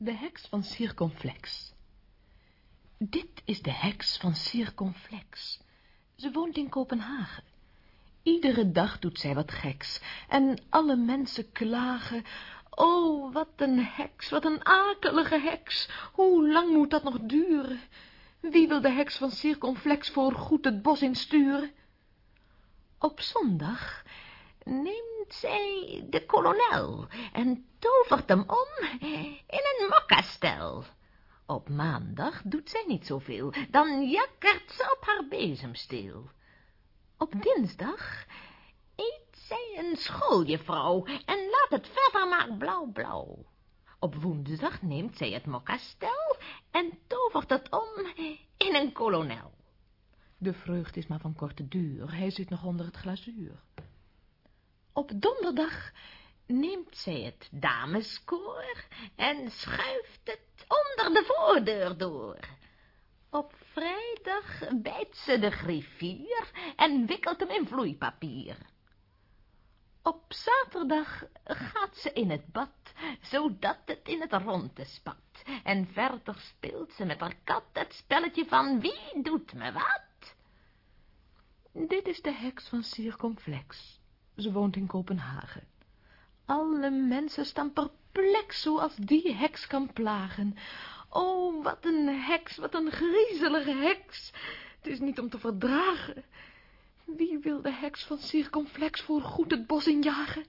De heks van Circonflex. Dit is de heks van Circonflex. Ze woont in Kopenhagen. Iedere dag doet zij wat geks, en alle mensen klagen, oh, wat een heks, wat een akelige heks, hoe lang moet dat nog duren? Wie wil de heks van Circonflex voor goed het bos insturen? Op zondag zij de kolonel en tovert hem om in een mokkastel. Op maandag doet zij niet zoveel, dan jakkert ze op haar bezemsteel. Op dinsdag eet zij een schooljuffrouw en laat het verder maar blauw-blauw. Op woensdag neemt zij het mokkastel en tovert het om in een kolonel. De vreugd is maar van korte duur, hij zit nog onder het glazuur. Op donderdag neemt zij het dameskoor en schuift het onder de voordeur door. Op vrijdag bijt ze de griffier en wikkelt hem in vloeipapier. Op zaterdag gaat ze in het bad, zodat het in het ronde spat. En verder speelt ze met haar kat het spelletje van wie doet me wat? Dit is de heks van Circumflex. Ze woont in Kopenhagen. Alle mensen staan perplex zoals die heks kan plagen. Oh, wat een heks, wat een griezelige heks. Het is niet om te verdragen. Wie wil de heks van Circumflex voor goed het bos injagen?